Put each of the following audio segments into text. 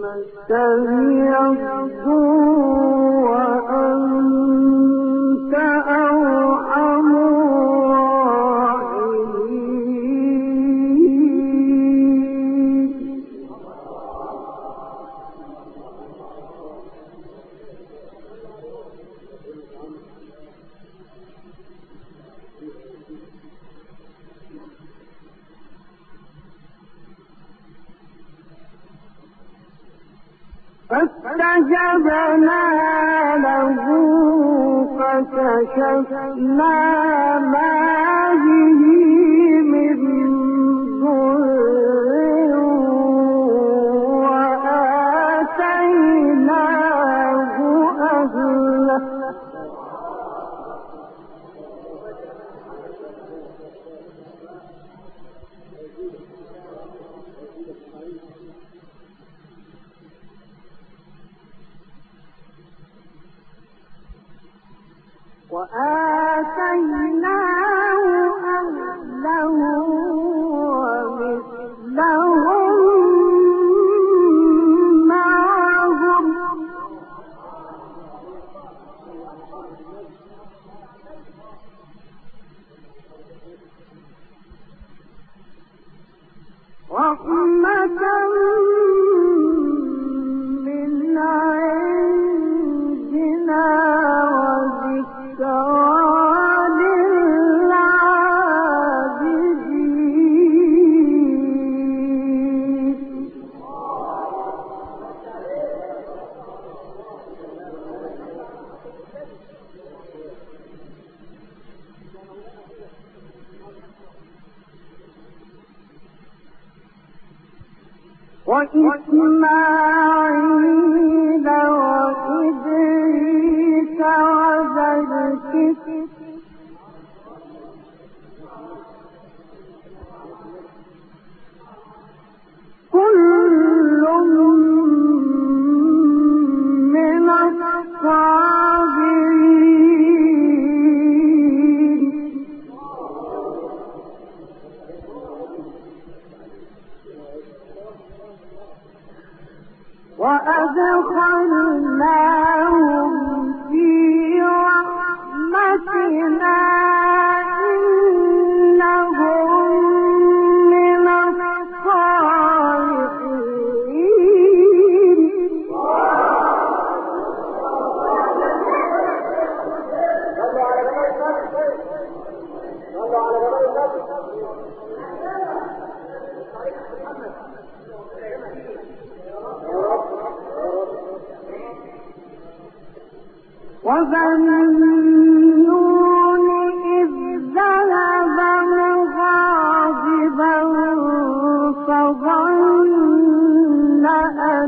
فاستمعوا وأدخلناهم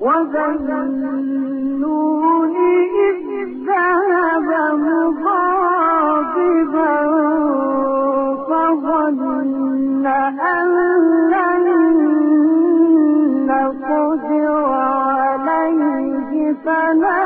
وذنون إذ ذهب مغاضبا فظن أن لن نقدر عليه فنادى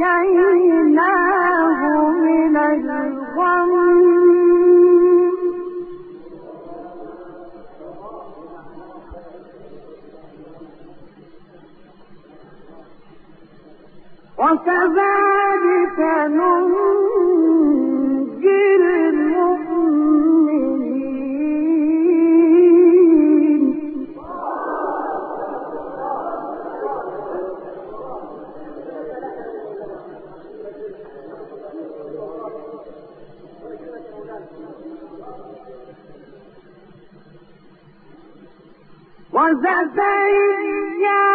ونجيناه من الغم. وكذلك ننجي وزكريا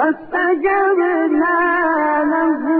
فاستجبنا له.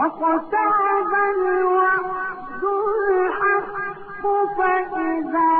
واقترب الوعد الحق فإذا